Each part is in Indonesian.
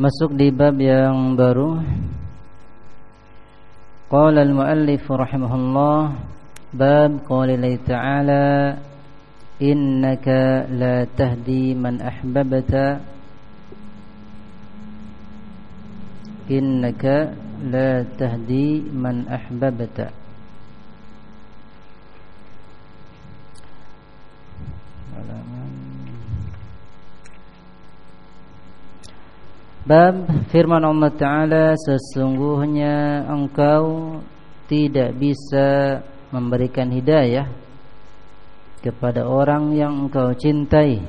Masuk di bab yang baru Qala al-muallif rahimahullah bab qala ta'ala innaka la tahdi man ahbabta innaka la tahdi man ahbabta Bab firman Allah Ta'ala Sesungguhnya engkau tidak bisa memberikan hidayah Kepada orang yang engkau cintai.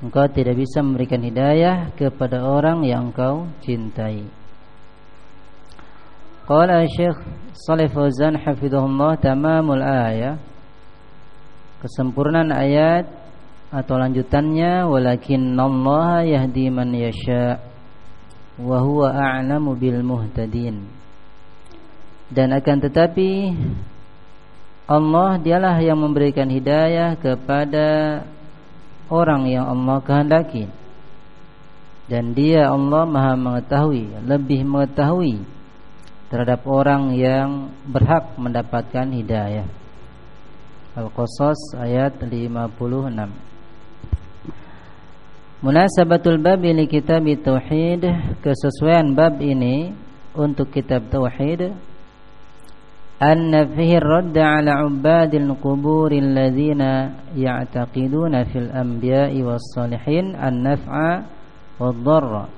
Engkau tidak bisa memberikan hidayah kepada orang yang engkau cintai. Qala Syekh Salih Fauzan hafizahullah tamamul ayat Kesempurnaan ayat atau lanjutannya walakin Allah yahdi man yasha wa huwa a'lamu bil muhtadin. Dan akan tetapi Allah dialah yang memberikan hidayah kepada orang yang Allah kehendaki. Dan dia Allah Maha mengetahui lebih mengetahui terhadap orang yang berhak mendapatkan hidayah. Al-Qasas ayat 56 Munasabatul bab ini kitab tauhid. Kesesuaian bab ini untuk kitab tauhid. Anna fihi radd ala ubadil qubur alladhina ya'taqiduna fil anbiya'i was salihin an-naf'a wad-dharra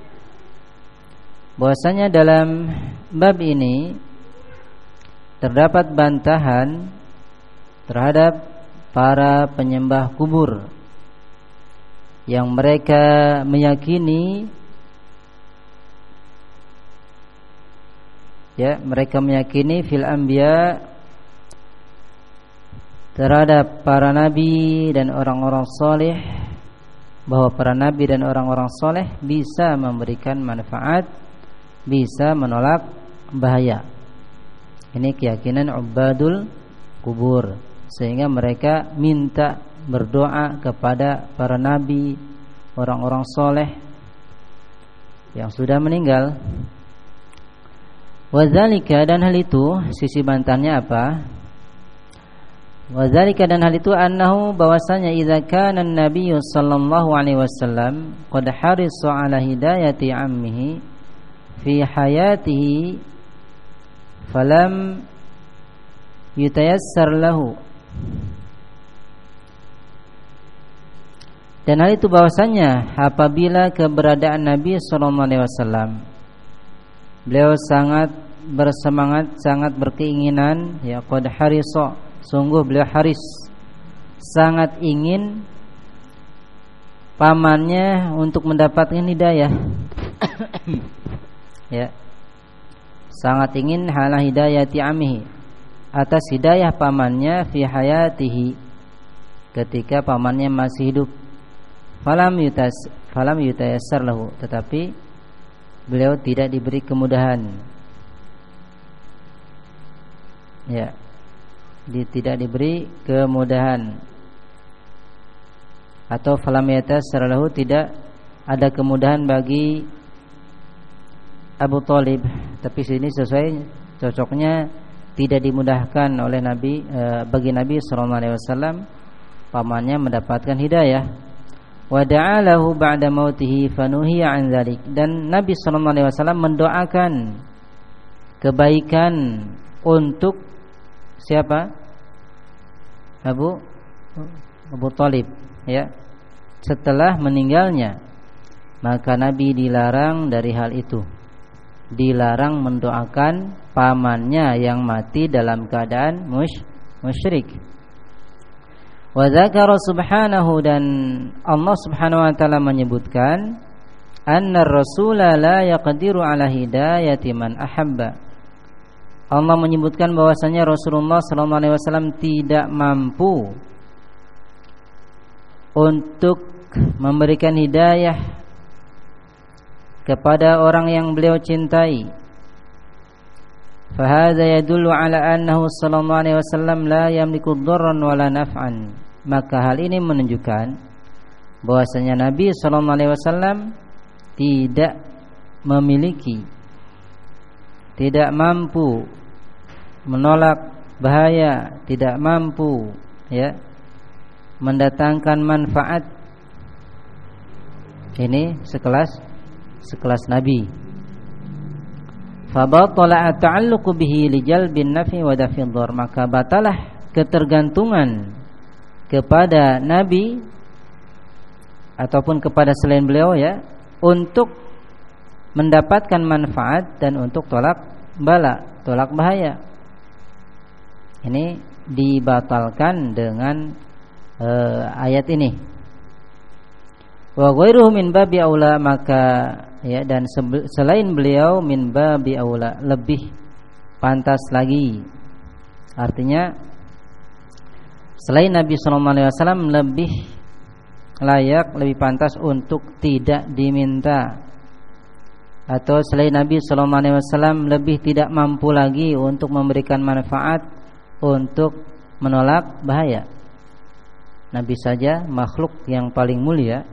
bahwasanya dalam bab ini terdapat bantahan terhadap para penyembah kubur yang mereka meyakini ya mereka meyakini fil anbiya terhadap para nabi dan orang-orang soleh bahwa para nabi dan orang-orang soleh bisa memberikan manfaat bisa menolak bahaya. Ini keyakinan ubadul kubur sehingga mereka minta berdoa kepada para nabi, orang-orang soleh yang sudah meninggal. Wazalika dan hal itu sisi bantannya apa? Wazalika dan hal itu annahu bahwasanya idza kana an-nabiy sallallahu alaihi wasallam qad harisu ala hidayati ammihi fi hayatihi falam yutayassar lahu Dan hal itu bahwasanya apabila keberadaan Nabi sallallahu alaihi wasallam beliau sangat bersemangat, sangat berkeinginan ya qad harisa, sungguh beliau haris. Sangat ingin pamannya untuk mendapatkan hidayah. ya. Sangat ingin hala hidayati amihi. Atas hidayah pamannya fi hayatihi. Ketika pamannya masih hidup falam yutas falam yutayassar lahu. Tetapi beliau tidak diberi kemudahan. Ya. Di, tidak diberi kemudahan. Atau falam yatayassar lahu tidak ada kemudahan bagi Abu Talib. Tapi sini sesuai cocoknya tidak dimudahkan oleh Nabi e, bagi Nabi sallallahu alaihi wasallam pamannya mendapatkan hidayah wa da'alahu ba'da mautihi fanuhiya an dzalik dan Nabi sallallahu alaihi wasallam mendoakan kebaikan untuk siapa? Abu Abu Talib ya. Setelah meninggalnya maka Nabi dilarang dari hal itu. Dilarang mendoakan pamannya yang mati dalam keadaan musyrik. Wa dzakara subhanahu dan Allah Subhanahu wa taala menyebutkan anna rasula la yaqdiru ala hidayati man ahabba. Allah menyebutkan bahwasanya Rasulullah sallallahu alaihi wasallam tidak mampu untuk memberikan hidayah kepada orang yang beliau cintai. Fahadha yadullu ala annahu sallallahu alaihi wasallam la yamliku dharran wala naf'an maka hal ini menunjukkan bahwasanya Nabi Shallallahu Alaihi Wasallam tidak memiliki tidak mampu menolak bahaya, tidak mampu ya mendatangkan manfaat. Ini sekelas sekelas nabi. Fabatala ta'alluqu bihi li jalbin nafi wa daf'id maka batalah ketergantungan kepada nabi ataupun kepada selain beliau ya untuk mendapatkan manfaat dan untuk tolak bala, tolak bahaya. Ini dibatalkan dengan uh, ayat ini. Wa ghairuhu min babi aula maka ya dan selain beliau min babi aula lebih pantas lagi. Artinya selain Nabi sallallahu alaihi wasallam lebih layak, lebih pantas untuk tidak diminta atau selain Nabi sallallahu alaihi wasallam lebih tidak mampu lagi untuk memberikan manfaat untuk menolak bahaya. Nabi saja makhluk yang paling mulia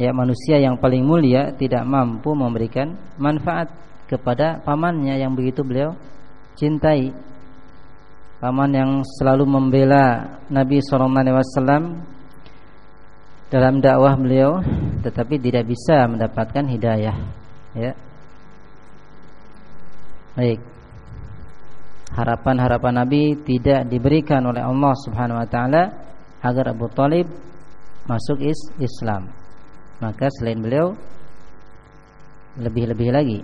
ya manusia yang paling mulia tidak mampu memberikan manfaat kepada pamannya yang begitu beliau cintai. Paman yang selalu membela Nabi wasallam dalam dakwah beliau tetapi tidak bisa mendapatkan hidayah ya. Baik harapan-harapan Nabi tidak diberikan oleh Allah Subhanahu wa taala agar Abu Talib masuk is Islam. Maka selain beliau lebih-lebih lagi.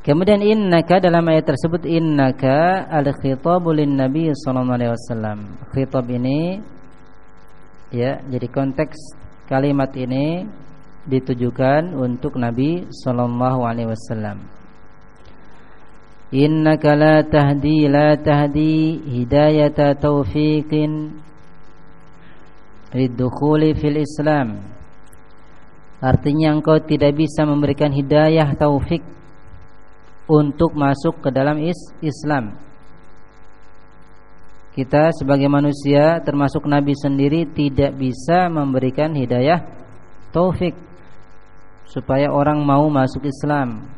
Kemudian innaka dalam ayat tersebut innaka al-khitabu lin nabi sallallahu alaihi wasallam. Khitab ini ya, jadi konteks kalimat ini ditujukan untuk Nabi sallallahu alaihi wasallam. Innaka la tahdi la tahdi hidayata taufiqin lidukhuli fil Islam. Artinya engkau tidak bisa memberikan hidayah taufik untuk masuk ke dalam is Islam. Kita sebagai manusia termasuk Nabi sendiri tidak bisa memberikan hidayah taufik supaya orang mau masuk Islam.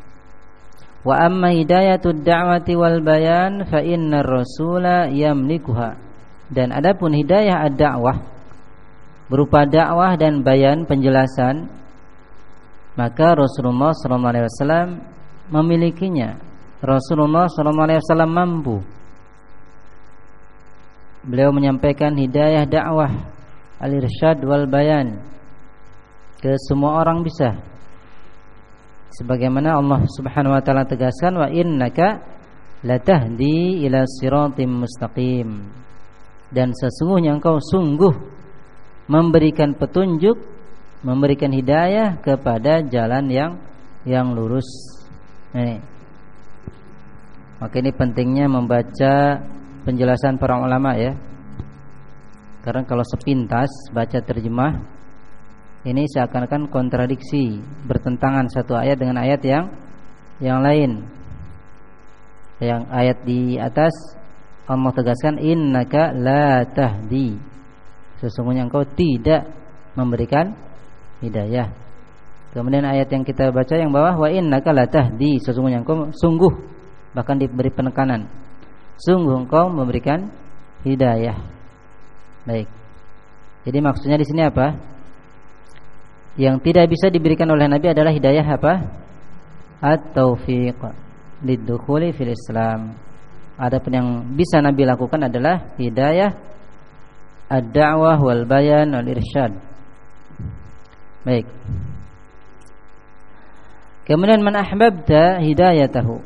Wa amma hidayatud da'wati wal bayan fa innar rasula yamlikuha. Dan adapun hidayah ad-da'wah berupa dakwah dan bayan penjelasan maka Rasulullah sallallahu alaihi wasallam memilikinya. Rasulullah wasallam mampu. Beliau menyampaikan hidayah dakwah al-irsyad wal bayan ke semua orang bisa. Sebagaimana Allah Subhanahu wa taala tegaskan wa innaka latahdi ila siratim mustaqim. Dan sesungguhnya engkau sungguh memberikan petunjuk memberikan hidayah kepada jalan yang yang lurus ini maka ini pentingnya membaca penjelasan para ulama ya karena kalau sepintas baca terjemah ini seakan-akan kontradiksi, bertentangan satu ayat dengan ayat yang yang lain. Yang ayat di atas Allah tegaskan innaka la tahdi. Sesungguhnya engkau tidak memberikan hidayah. Kemudian ayat yang kita baca yang bawah wa innaka la tahdi. Sesungguhnya engkau sungguh bahkan diberi penekanan. Sungguh engkau memberikan hidayah. Baik. Jadi maksudnya di sini apa? yang tidak bisa diberikan oleh Nabi adalah hidayah apa? At-taufiq lidukhuli fil Islam. Adapun yang bisa Nabi lakukan adalah hidayah ad-da'wah wal bayan wal irsyad. Baik. Kemudian man ahbabta hidayatahu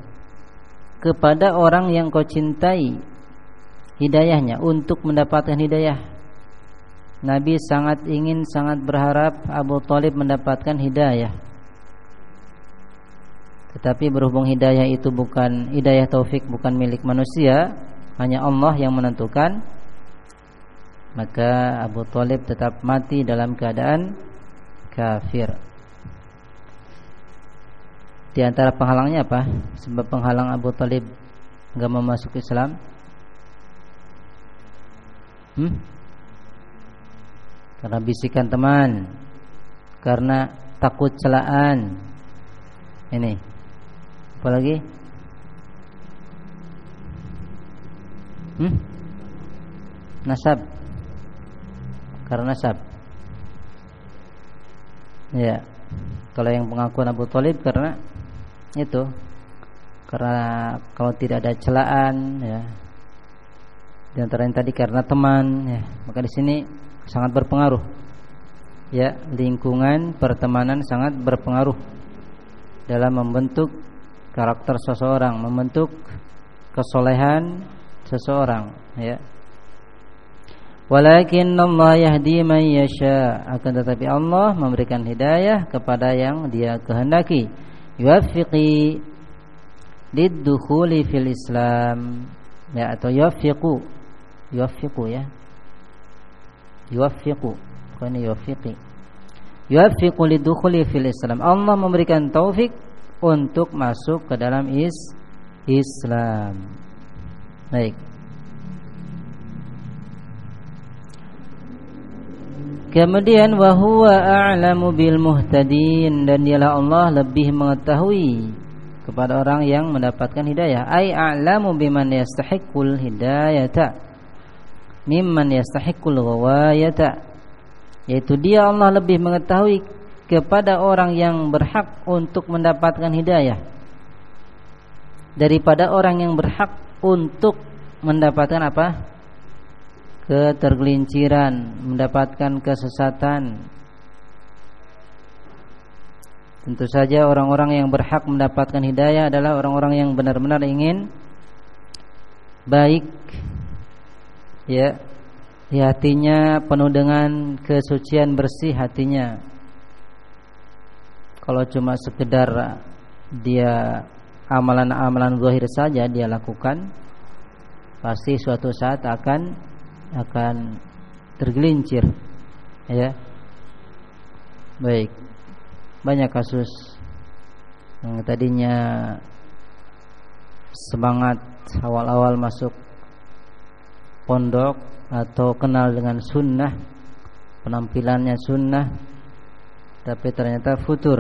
kepada orang yang kau cintai hidayahnya untuk mendapatkan hidayah Nabi sangat ingin, sangat berharap Abu Talib mendapatkan hidayah. Tetapi berhubung hidayah itu bukan hidayah taufik, bukan milik manusia, hanya Allah yang menentukan. Maka Abu Talib tetap mati dalam keadaan kafir. Di antara penghalangnya apa? Sebab penghalang Abu Talib enggak memasuki Islam. Hmm? karena bisikan teman karena takut celaan. Ini. Apalagi? Hmm? Nasab. Karena nasab. Ya. Kalau yang pengakuan Abu Talib karena itu. Karena kalau tidak ada celaan ya. Di antara yang tadi karena teman ya. Maka di sini sangat berpengaruh. Ya lingkungan pertemanan sangat berpengaruh dalam membentuk karakter seseorang membentuk kesolehan seseorang ya. Walakin Allah yahdi man yasha. Akan tetapi Allah memberikan hidayah kepada yang Dia kehendaki. Yuwaffiqi lidukhuli fil Islam ya atau yuwaffiqu yuwaffiqu ya. Yuwaffiqu bukan yuwaffiqi. Yuwaffiqu lidukhuli fil Islam. Allah memberikan taufik untuk masuk ke dalam is Islam. Baik. Kemudian wahwa a'lamu bil muhtadin dan dialah Allah lebih mengetahui kepada orang yang mendapatkan hidayah. Ai a'lamu biman yastahiqul hidayata mimman yastahiqul ghawayata. Yaitu dia Allah lebih mengetahui kepada orang yang berhak untuk mendapatkan hidayah daripada orang yang berhak untuk mendapatkan apa? Ketergelinciran, mendapatkan kesesatan. Tentu saja orang-orang yang berhak mendapatkan hidayah adalah orang-orang yang benar-benar ingin baik ya di hatinya penuh dengan kesucian bersih hatinya kalau cuma sekedar dia amalan-amalan zahir saja dia lakukan pasti suatu saat akan akan tergelincir. Ya. Baik. Banyak kasus. Yang tadinya semangat awal-awal masuk pondok atau kenal dengan sunnah penampilannya sunnah tapi ternyata futur.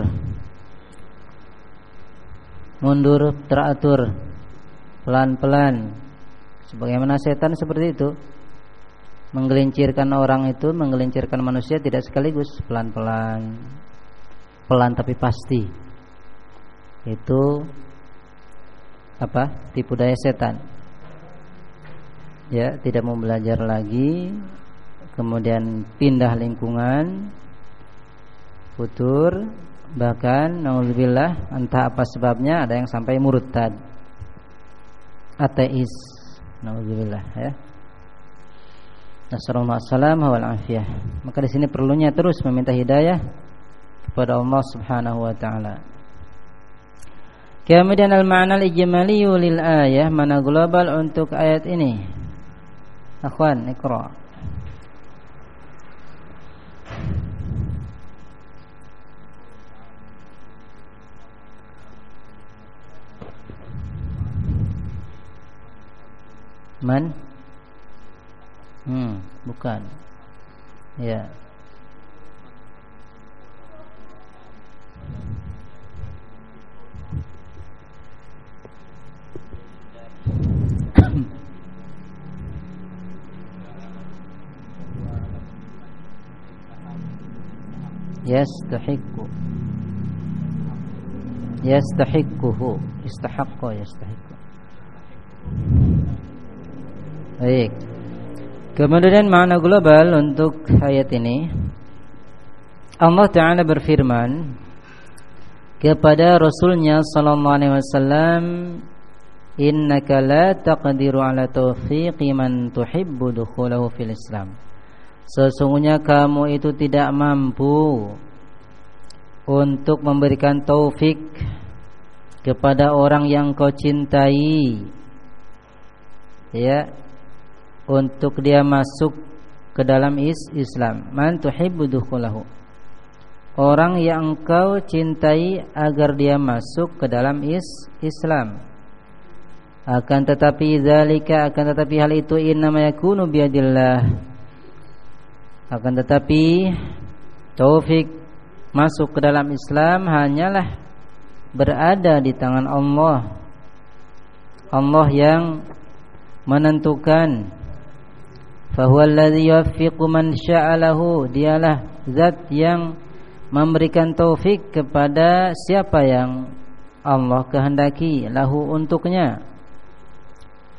Mundur teratur pelan-pelan. Sebagaimana setan seperti itu menggelincirkan orang itu menggelincirkan manusia tidak sekaligus pelan-pelan. Pelan tapi pasti. Itu apa tipu daya setan. Ya tidak mau belajar lagi kemudian pindah lingkungan futur bahkan naudzubillah entah apa sebabnya ada yang sampai murtad. Ateis naudzubillah ya Nasallallahu wal afiyah. Maka di sini perlunya terus meminta hidayah kepada Allah Subhanahu wa taala. Kemudian al-ma'na al-ijmali lil ayah mana global untuk ayat ini. Akhwan, ikra. Man? Hmm, bukan. Ya. yastahiqqu yastahiqquhu istahaqqa yastahiqqu baik Kemudian makna global untuk ayat ini Allah Ta'ala berfirman kepada Rasulnya Sallallahu Alaihi Wasallam Innaka la taqdiru ala taufiqi man tuhibbu dukhulahu fil Islam. Sesungguhnya kamu itu tidak mampu Untuk memberikan taufik Kepada orang yang kau cintai. Ya untuk dia masuk ke dalam is Islam. Man tuhibbu. Orang yang engkau cintai agar dia masuk ke dalam is Islam. Akan tetapi zalika akan tetapi hal itu innama yakunu biadillah. Akan tetapi taufik masuk ke dalam Islam hanyalah berada di tangan Allah. Allah yang menentukan fahuwa alladhi yuwaffiqu man sya'alahu dialah zat yang memberikan taufik kepada siapa yang Allah kehendaki lahu untuknya.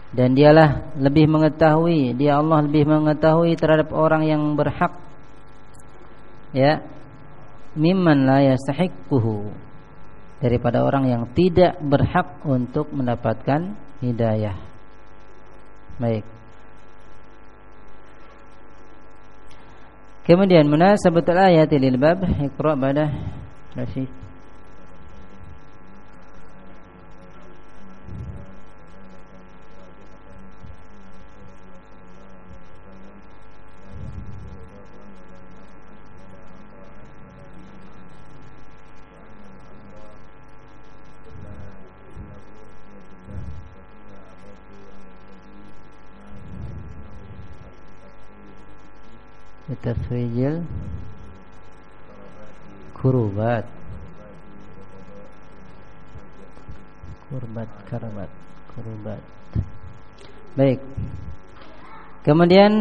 Dan dialah lebih mengetahui dia Allah lebih mengetahui terhadap orang yang berhak. Ya. Mimman la yastahiquhu daripada orang yang tidak berhak untuk mendapatkan hidayah. Baik kemudian munasabatul ayat lil bab iqra pada Rashid tafrijil kurubat kurbat karabat kurubat baik. Kemudian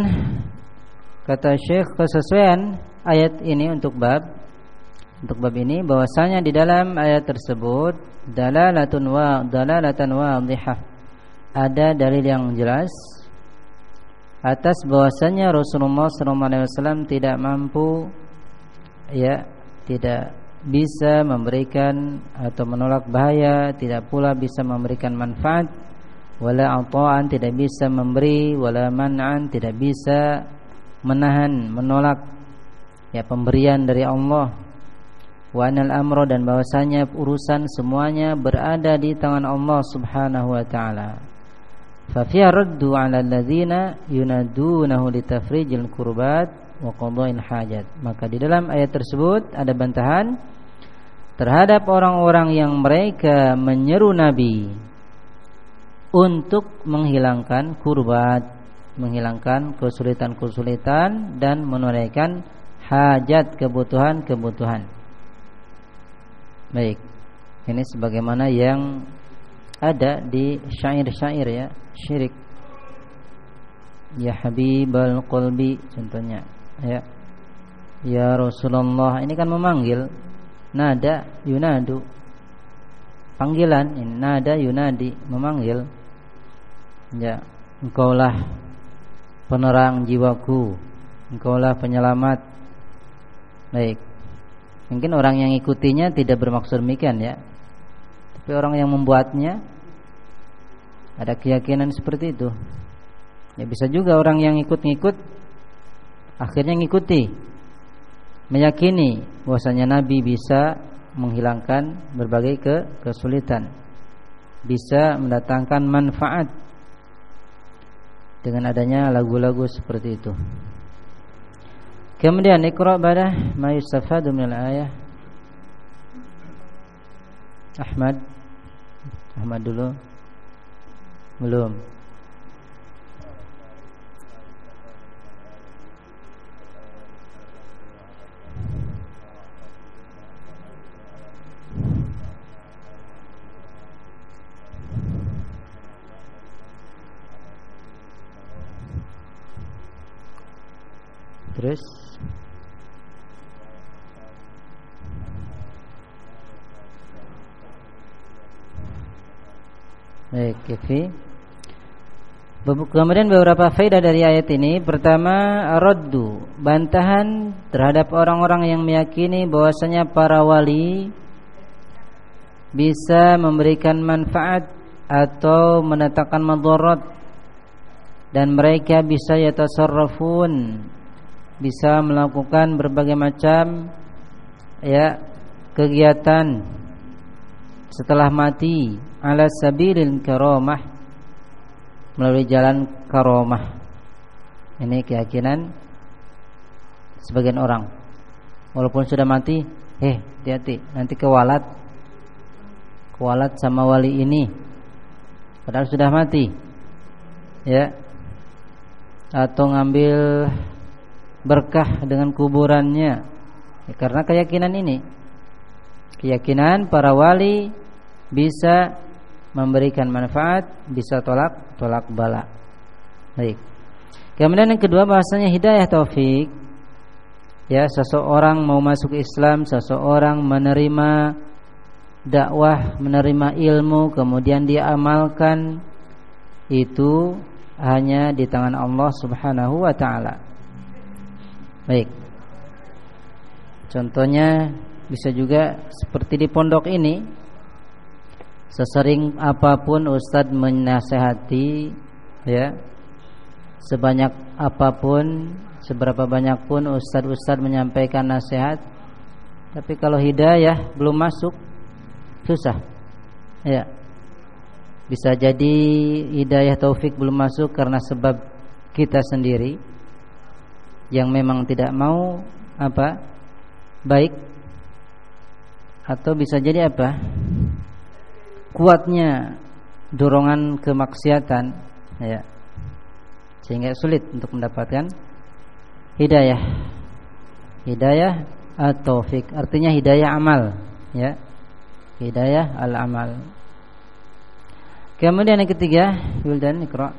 kata Syekh kesesuaian ayat ini untuk bab untuk bab ini bahwasanya di dalam ayat tersebut dalalatun wa dalalatan wadhihah ada dalil yang jelas atas bahwasanya Rasulullah SAW tidak mampu ya tidak bisa memberikan atau menolak bahaya, tidak pula bisa memberikan manfaat, wala ata'an tidak bisa memberi, wala man'an tidak bisa menahan, menolak ya pemberian dari Allah. Wa anal amro dan bahwasanya urusan semuanya berada di tangan Allah Subhanahu wa taala. Fafiya raddu ala alladzina yunadunahu litafrijil kurbat wa qada'il hajat. Maka di dalam ayat tersebut ada bantahan terhadap orang-orang yang mereka menyeru Nabi untuk menghilangkan kurbat, menghilangkan kesulitan-kesulitan dan menunaikan hajat kebutuhan-kebutuhan. Baik. Ini sebagaimana yang ada di syair-syair ya syirik. Ya habibal qalbi contohnya ya. Ya Rasulullah ini kan memanggil nada yunadu. Panggilan ini nada yunadi memanggil. Ya engkaulah penerang jiwaku engkaulah penyelamat. Baik. Mungkin orang yang ikutinya tidak bermaksud demikian ya tapi orang yang membuatnya ada keyakinan seperti itu. Ya bisa juga orang yang ikut-ngikut akhirnya ngikuti meyakini bahwasanya Nabi bisa menghilangkan berbagai ke kesulitan. Bisa mendatangkan manfaat dengan adanya lagu-lagu seperti itu. Kemudian ikra badah ma yustafadu min al-ayah. Ahmad Ahmad dulu? Belum. Terus Baik, Kifi. Kemudian beberapa faedah dari ayat ini Pertama Raddu Bantahan terhadap orang-orang yang meyakini bahwasanya para wali Bisa memberikan manfaat Atau menetapkan madarat Dan mereka bisa yatasarrafun Bisa melakukan berbagai macam Ya Kegiatan Setelah mati ala sabilil karamah. Melalui jalan karomah ini keyakinan sebagian orang. Walaupun sudah mati eh hati-hati. Nanti kewalat. Kewalat sama wali ini. Padahal sudah mati. Ya. Atau ngambil berkah dengan kuburannya. Ya, karena keyakinan ini. Keyakinan para wali bisa memberikan manfaat bisa tolak tolak bala. Baik. Kemudian yang kedua bahasanya hidayah taufik. Ya seseorang mau masuk Islam seseorang menerima dakwah menerima ilmu kemudian dia amalkan itu hanya di tangan Allah Subhanahu wa taala. Baik. Contohnya bisa juga seperti di pondok ini Sesering apa pun Ustadz menasehati ya Sebanyak apa pun Seberapa banyak pun Ustadz-Ustadz menyampaikan nasihat Tapi kalau hidayah belum masuk Susah Ya. Bisa jadi hidayah taufik belum masuk Karena sebab kita sendiri Yang memang tidak mau Apa Baik Atau bisa jadi apa kuatnya dorongan kemaksiatan ya sehingga sulit untuk mendapatkan hidayah. Hidayah atau fik artinya hidayah amal ya. Hidayah al amal kemudian yang ketiga Wildan Iqra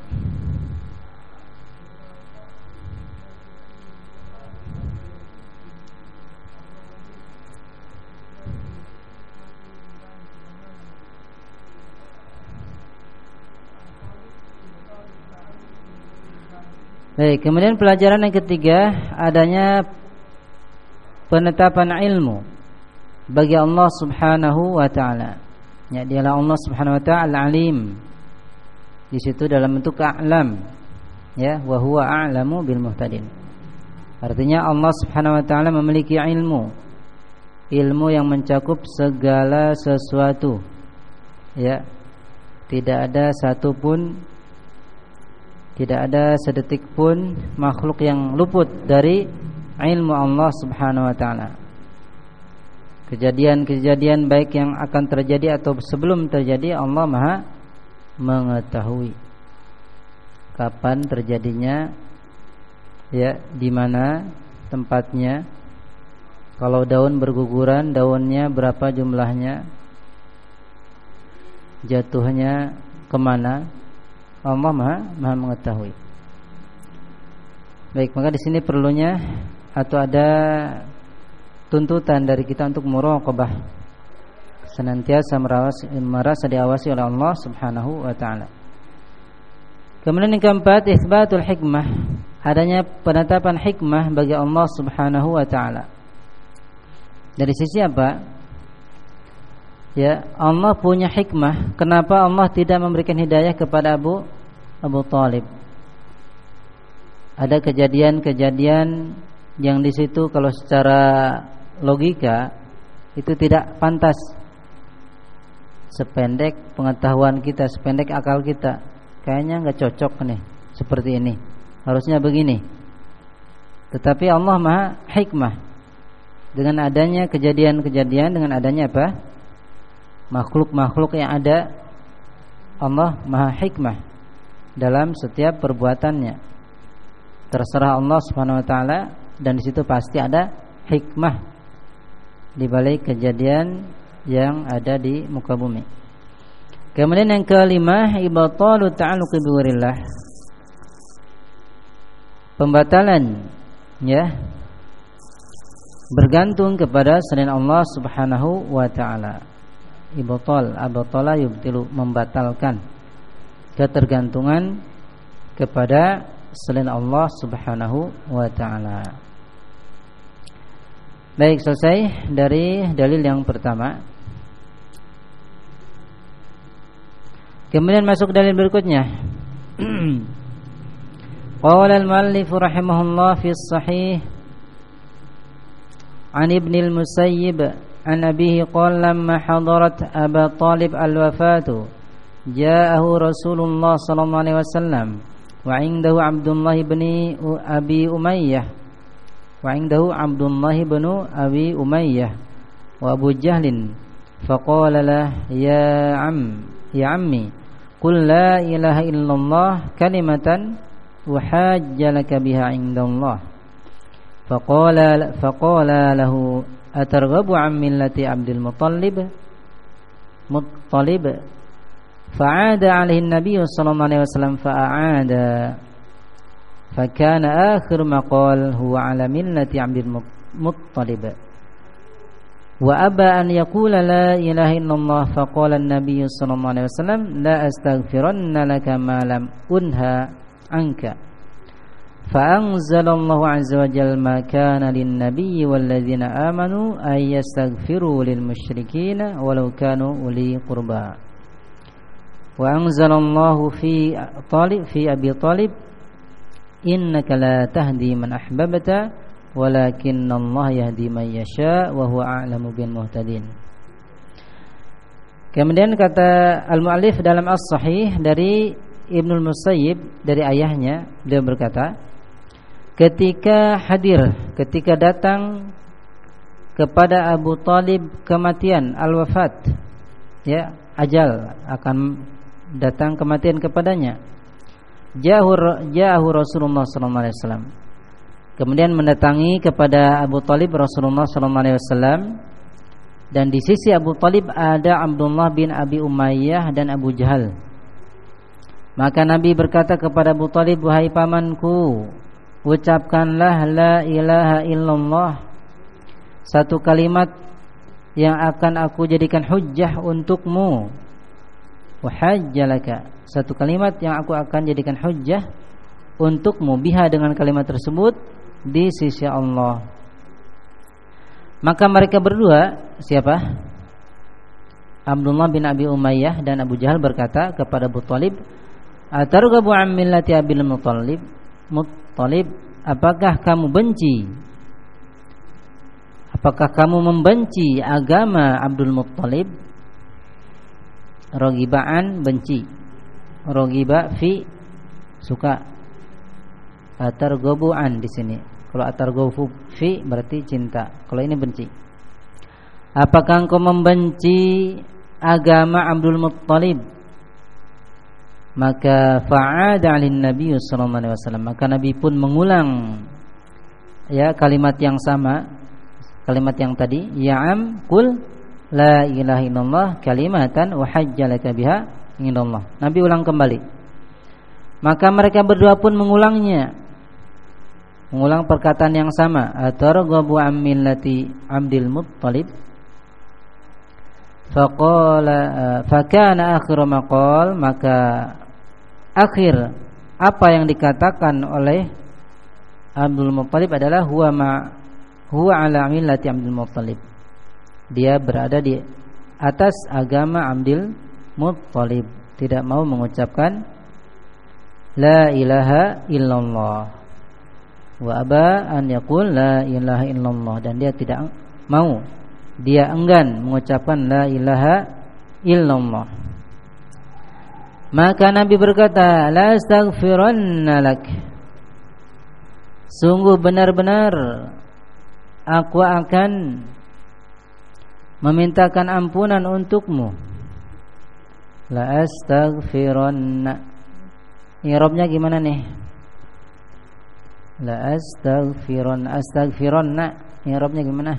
Baik, kemudian pelajaran yang ketiga adanya penetapan ilmu bagi Allah Subhanahu wa taala. Ya, dialah Allah Subhanahu wa taala alim. Di situ dalam bentuk a'lam. Ya, wa huwa a'lamu bil muhtadin. Artinya Allah Subhanahu wa taala memiliki ilmu. Ilmu yang mencakup segala sesuatu. Ya. Tidak ada satupun tidak ada sedetik pun makhluk yang luput dari ilmu Allah Subhanahu wa taala. Kejadian-kejadian baik yang akan terjadi atau sebelum terjadi Allah Maha mengetahui kapan terjadinya ya di mana tempatnya. Kalau daun berguguran daunnya berapa jumlahnya? Jatuhnya ke mana Allah Maha, Maha mengetahui. Baik, maka di sini perlunya atau ada tuntutan dari kita untuk muraqabah senantiasa merawasi, merasa diawasi oleh Allah Subhanahu wa taala. Kemudian yang keempat, isbatul hikmah, adanya penetapan hikmah bagi Allah Subhanahu wa taala. Dari sisi apa? ya Allah punya hikmah kenapa Allah tidak memberikan hidayah kepada Abu Abu Talib. Ada kejadian-kejadian yang di situ kalau secara logika itu tidak pantas. Sependek pengetahuan kita sependek akal kita. Kayaknya nggak cocok nih seperti ini. Harusnya begini. Tetapi Allah maha hikmah. Dengan adanya kejadian-kejadian dengan adanya apa? Makhluk-makhluk yang ada Allah Maha Hikmah dalam setiap perbuatannya. Terserah Allah Subhanahu wa taala dan di situ pasti ada hikmah di balik kejadian yang ada di muka bumi. Kemudian yang kelima ibatalu ta'alluq bi Pembatalan ya bergantung kepada selain Allah Subhanahu wa taala ibtal abatala yubtilu membatalkan ketergantungan kepada selain Allah Subhanahu wa taala. Baik, selesai dari dalil yang pertama. Kemudian masuk dalil berikutnya. Qala al-muallif rahimahullah fi sahih an Ibn al-Musayyib عن أبيه قال لما حضرت أبا طالب الوفاة جاءه رسول الله صلى الله عليه وسلم وعنده عبد الله بن أبي أمية وعنده عبد الله بن أبي أمية وأبو جهل فقال له يا عم يا عمي قل لا إله إلا الله كلمة أحاج لك بها عند الله. فقال فقال له أترغب عن ملة عبد المطلب؟ مطلب؟ فعاد عليه النبي صلى الله عليه وسلم فأعاد. فكان آخر ما قال هو على ملة عبد المطلب. وأبى أن يقول لا إله إلا الله فقال النبي صلى الله عليه وسلم لا أستغفرن لك ما لم أنهى عنك. فأنزل الله عز وجل ما كان للنبي والذين آمنوا أن يستغفروا للمشركين ولو كانوا أولي قربى. وأنزل الله fi talib fi abi talib إنك لا tahdi man ahbabta ولكن yahdi man yasha يشاء وهو a'lamu bil muhtadin. Kemudian kata al-mu'allif dalam as-sahih dari Ibnu Musayyib dari ayahnya dia berkata ketika hadir ketika datang kepada Abu Talib kematian al-wafat ya ajal akan datang kematian kepadanya. Jahur jahu Rasulullah sallallahu alaihi wasallam. Kemudian mendatangi kepada Abu Talib Rasulullah sallallahu alaihi wasallam. Dan di sisi Abu Talib ada Abdullah bin Abi Umayyah dan Abu Jahal. Maka Nabi berkata kepada Abu Talib wahai pamanku ucapkanlah la ilaha illallah. Satu kalimat yang akan aku jadikan hujjah untukmu wahajjalaka satu kalimat yang aku akan jadikan hujjah untukmu biha dengan kalimat tersebut di sisi Allah. Maka mereka berdua siapa? Abdullah bin Abi Umayyah dan Abu Jahal berkata kepada Abu Talib Atargabu an millati Abil Muttalib? Muttalib apakah kamu benci? Apakah kamu membenci agama Abdul Muttalib Rogibaan benci Rogiba fi suka Atar gobuan di sini. Kalau atar gobu fi berarti cinta. Kalau ini benci. Apakah engkau membenci agama Abdul Muttalib? Maka fa'ada 'alin Nabi wasallam. Maka Nabi pun mengulang ya kalimat yang sama, kalimat yang tadi, ya'am kul la ilaha illallah kalimatan wa hajjalaka biha indallah. Nabi ulang kembali. Maka mereka berdua pun mengulangnya. Mengulang perkataan yang sama, atarghabu am millati Abdul Muttalib. Faqala fakana akhir maqal maka akhir apa yang dikatakan oleh Abdul Muttalib adalah huwa ma huwa ala millati Abdul Muttalib dia berada di atas agama Abdul Muttalib. Tidak mau mengucapkan la ilaha illallah. Wa aba an yaqul la ilaha illallah. Dan dia tidak mau dia enggan mengucapkan la ilaha illallah. Maka Nabi berkata la astaghfiranna lak. Sungguh benar-benar aku akan memintakan ampunan untukmu. La astaghfiranna. I'rabnya gimana nih? La astaghfiran astaghfiranna. I'rabnya gimana?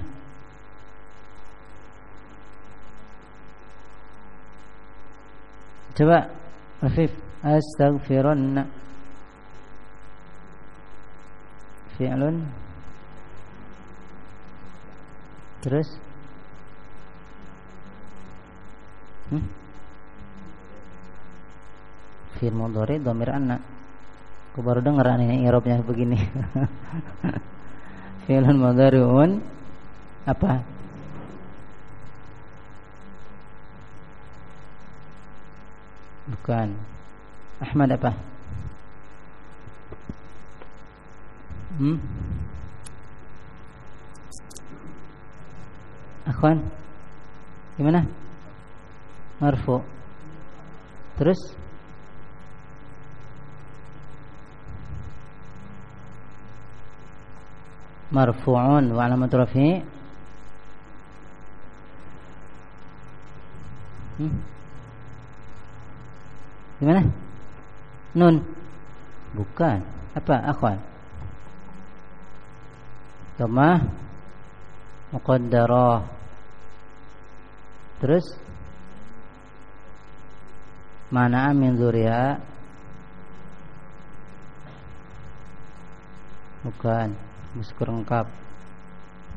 Coba Afif astaghfiranna. Fi'lun. Terus hmm? Fi'il mudhari dhamir anna Aku baru dengar ini i'rabnya begini Fi'lun mudhari'un apa? Bukan Ahmad apa? Hmm? Akhwan Gimana? Marfu. Terus? Marfu'un wa alamat rafi'i hmm? gimana nun. Bukan. Apa akhwan? Dhammah. Muqaddarah. Terus mana min dzuriha bukan muskur lengkap.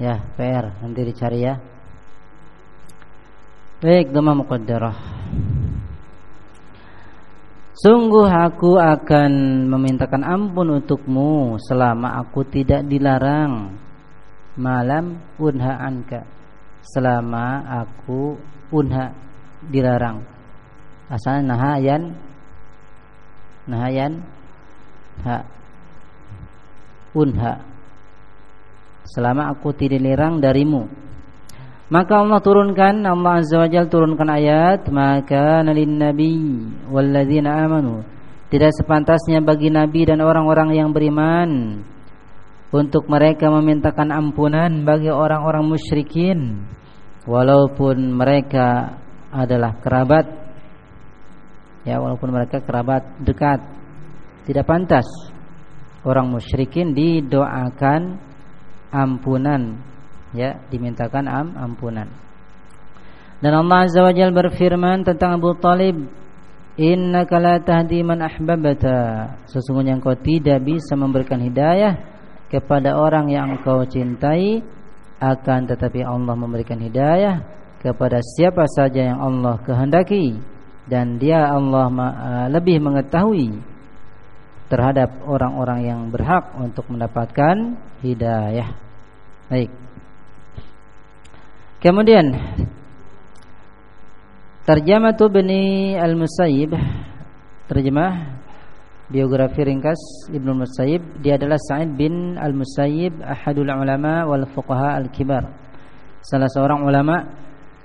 Ya PR nanti dicari ya. Baik dhamma muqaddarah. Sungguh aku akan memintakan ampun untukmu selama aku tidak dilarang. Malam unha anka selama aku unha dilarang asalnya nahayan nahayan ha unha. Selama aku tidak dilarang darimu. Maka Allah turunkan Allah Azza wa Jalla turunkan ayat maka nalin nabi walladzina amanu. Tidak sepantasnya bagi nabi dan orang-orang yang beriman untuk mereka memintakan ampunan bagi orang-orang musyrikin walaupun mereka adalah kerabat ya walaupun mereka kerabat dekat. Tidak pantas orang musyrikin didoakan ampunan. Ya dimintakan am ampunan. Dan Allah Azza wa Jalla berfirman tentang Abu Talib innaka la tahdi man ahbabta. Sesungguhnya engkau tidak bisa memberikan hidayah kepada orang yang engkau cintai akan tetapi Allah memberikan hidayah kepada siapa saja yang Allah kehendaki dan dia Allah uh, lebih mengetahui terhadap orang-orang yang berhak untuk mendapatkan hidayah. Baik. Kemudian Terjemah tu Bani Al-Musayyib Terjemah Biografi ringkas Ibnu Musayyib Dia adalah Sa'id bin Al-Musayyib Ahadul ulama wal fuqaha al-kibar Salah seorang ulama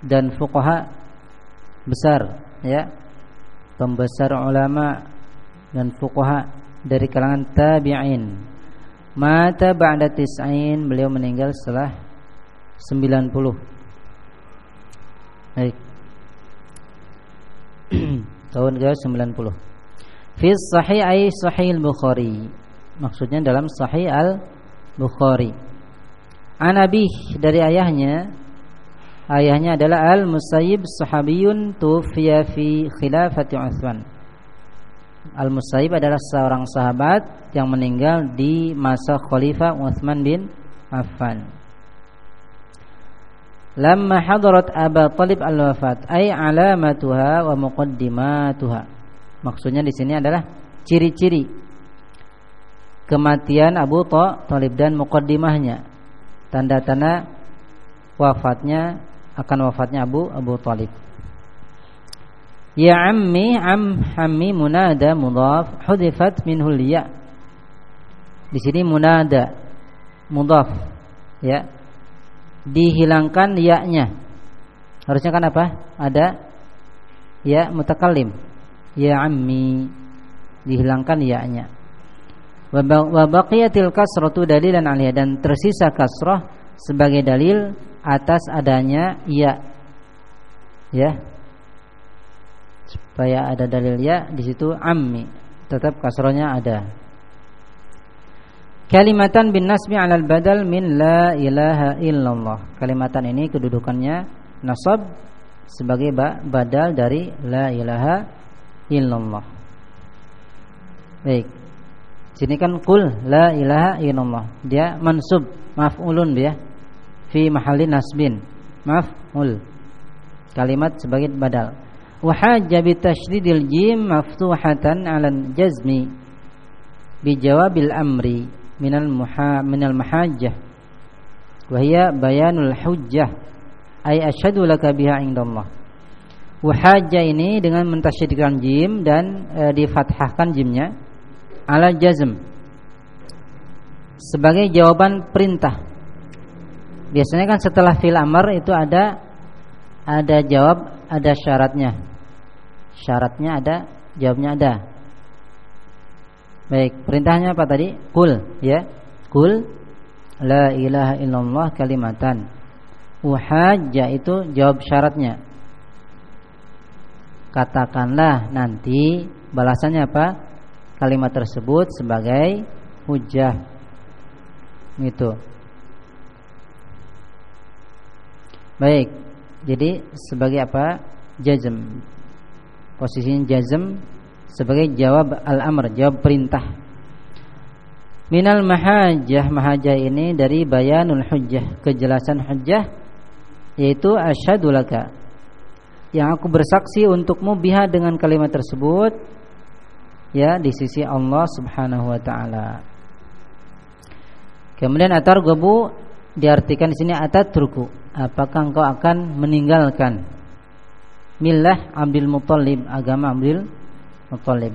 Dan fuqaha Besar ya Pembesar ulama Dan fuqaha Dari kalangan tabi'in Mata ba'da tis'ain Beliau meninggal setelah 90 Baik. Tahun ke-90. Fi sahih ay sahih al-Bukhari. Maksudnya dalam sahih al-Bukhari. Anabi dari ayahnya Ayahnya adalah Al-Musayyib sahabiyun tufiya fi khilafati Utsman. Al-Musayyib adalah seorang sahabat yang meninggal di masa Khalifah Utsman bin Affan. Lamma hadarat Aba Talib al-wafat ay alamatuha wa muqaddimatuha. Maksudnya di sini adalah ciri-ciri kematian Abu Talib dan muqaddimahnya. Tanda-tanda wafatnya akan wafatnya Abu Abu Talib. Ya ammi am hammi munada mudhaf hudifat minhu ya. Di sini munada mudhaf ya dihilangkan ya-nya. Harusnya kan apa? Ada ya mutakallim. Ya ammi dihilangkan ya-nya. Wa baqiyatil kasratu dalilan alaiha dan tersisa kasrah sebagai dalil atas adanya ya. Ya. Supaya ada dalil ya di situ ammi. Tetap kasrohnya ada. Kalimatan bin nasbi alal badal min la ilaha illallah. Kalimatan ini kedudukannya nasab sebagai badal dari la ilaha illallah. Baik. Sini kan kul la ilaha illallah. Dia mansub maf'ulun dia fi mahalli nasbin. Maf'ul. Kalimat sebagai badal. Wa hajja bi tasydidil jim maftuhatan 'ala jazmi bi jawabil amri minal muha minal mahajjah wa hiya bayanul hujjah ay asyhadu laka biha indallah wa hajjah ini dengan mentasyidkan jim dan e, difathahkan jimnya ala jazm sebagai jawaban perintah biasanya kan setelah fil amr itu ada ada jawab ada syaratnya syaratnya ada jawabnya ada Baik, perintahnya apa tadi? Kul, ya. Kul la ilaha illallah kalimatan. Uhajja itu jawab syaratnya. Katakanlah nanti balasannya apa? Kalimat tersebut sebagai hujah. Gitu. Baik. Jadi sebagai apa? Jazm. Posisinya jazm sebagai jawab al-amr, jawab perintah. Minal mahajah, mahajah ini dari bayanul hujjah, kejelasan hujjah yaitu asyhadu laka. Yang aku bersaksi untukmu biha dengan kalimat tersebut ya di sisi Allah Subhanahu wa taala. Kemudian atar gobu diartikan di sini atatruku. Apakah engkau akan meninggalkan milah Abdul Muthalib, agama Abdul Muthalib?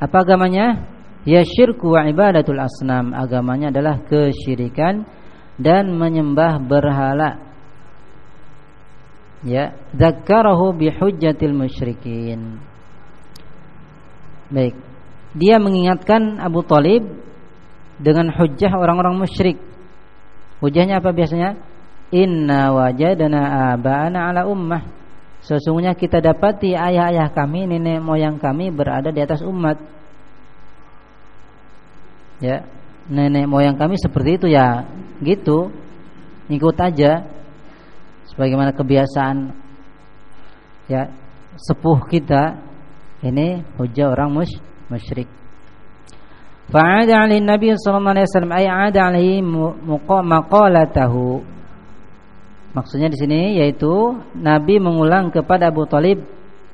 Apa agamanya? Ya syirku wa ibadatul asnam. Agamanya adalah kesyirikan dan menyembah berhala. Ya, dzakarahu bihujjatil musyrikin. Baik. Dia mengingatkan Abu Talib dengan hujjah orang-orang musyrik. Hujjahnya apa biasanya? Inna wajadana aba'ana ala ummah. Sesungguhnya kita dapati ayah-ayah kami, nenek moyang kami berada di atas umat. Ya, nenek moyang kami seperti itu ya, gitu. Ngikut aja sebagaimana kebiasaan ya sepuh kita ini hujah orang musyrik. Fa'ada 'alaihi Nabi sallallahu alaihi wasallam ay 'ada 'alaihi maqalatahu. Maksudnya di sini yaitu Nabi mengulang kepada Abu Talib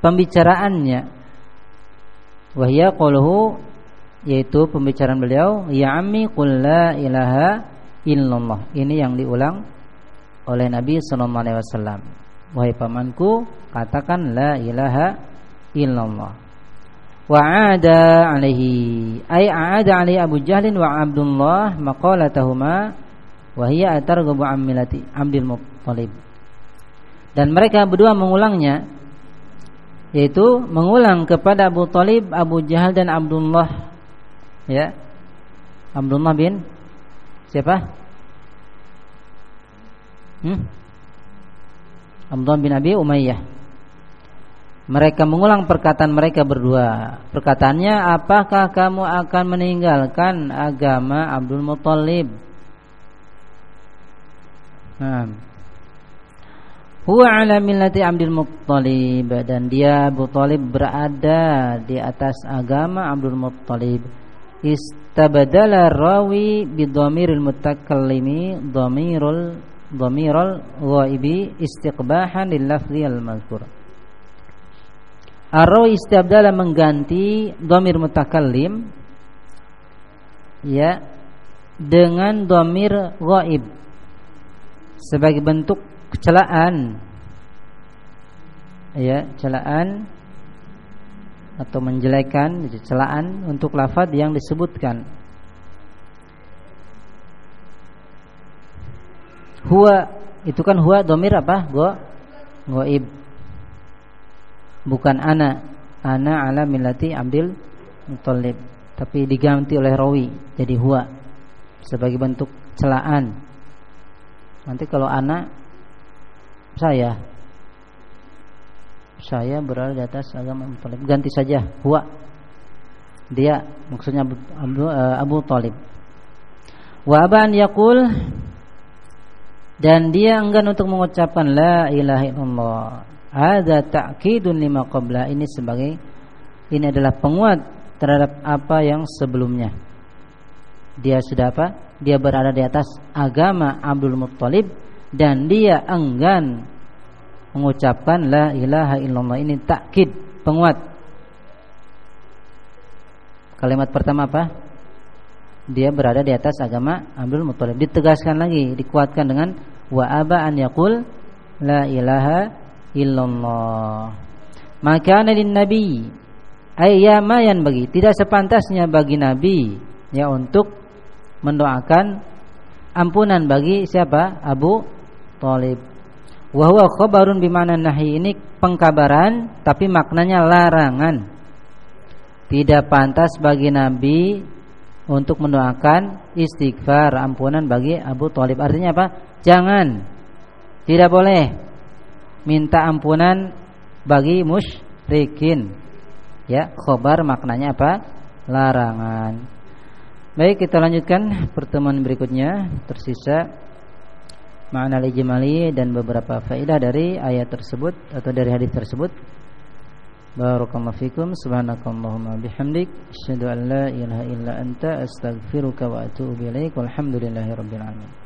pembicaraannya. Wahya qaluhu yaitu pembicaraan beliau, ya ammi qul la ilaha illallah. Ini yang diulang oleh Nabi sallallahu alaihi wasallam. Wahai pamanku, katakan la ilaha illallah wa ada alaihi. Ay aada alaihi Abu Jahlin wa Abdullah maqalatahuma wa hiya atarghabu an Abdul Muttalib. Dan mereka berdua mengulangnya yaitu mengulang kepada Abu Talib, Abu Jahal dan Abdullah. Ya. Abdullah bin siapa? Hmm? Abdullah bin Abi Umayyah mereka mengulang perkataan mereka berdua. Perkataannya, apakah kamu akan meninggalkan agama Abdul Muttalib? Huwa ala millati Abdul Muttalib dan dia Abu Talib berada di atas agama Abdul Muttalib. Istabadala rawi bi dhamiril mutakallimi dhamirul dhamirul ghaibi istiqbahan lil lafzi al-mazkur. Arro istabdala mengganti domir mutakallim ya dengan domir gaib sebagai bentuk kecelaan ya celaan atau menjelekan celaan untuk lafaz yang disebutkan. Huwa itu kan huwa domir apa? Go bukan ana. Ana ala millati Abdul Muthalib tapi diganti oleh rawi jadi huwa. Sebagai bentuk celaan. Nanti kalau anak saya. Saya berada di atas agama Muthalib ganti saja huwa. Dia maksudnya Abu, Abu, uh, Abu Talib. Wa aban yaqul dan dia enggan untuk mengucapkan la ilaha illallah ada ta'kidun lima qabla ini sebagai ini adalah penguat terhadap apa yang sebelumnya. Dia sudah apa? Dia berada di atas agama Abdul Muttalib dan dia enggan mengucapkan la ilaha illallah ini takkid penguat. Kalimat pertama apa? Dia berada di atas agama Abdul Muttalib. Ditegaskan lagi, dikuatkan dengan wa aba an yaqul la ilaha illallah. Maka lin nabi ayyama bagi tidak sepantasnya bagi nabi ya untuk mendoakan ampunan bagi siapa? Abu Thalib. Wa huwa khabarun bimana nahi ini pengkabaran tapi maknanya larangan. Tidak pantas bagi nabi untuk mendoakan istighfar ampunan bagi Abu Thalib. Artinya apa? Jangan. Tidak boleh minta ampunan bagi musyrikin. Ya, khobar maknanya apa? Larangan. Baik, kita lanjutkan pertemuan berikutnya tersisa makna ijmali dan beberapa faedah dari ayat tersebut atau dari hadis tersebut. Barakallahu fikum subhanakallahumma bihamdik asyhadu an la ilaha illa anta astaghfiruka wa atubu ilaik walhamdulillahi rabbil alamin.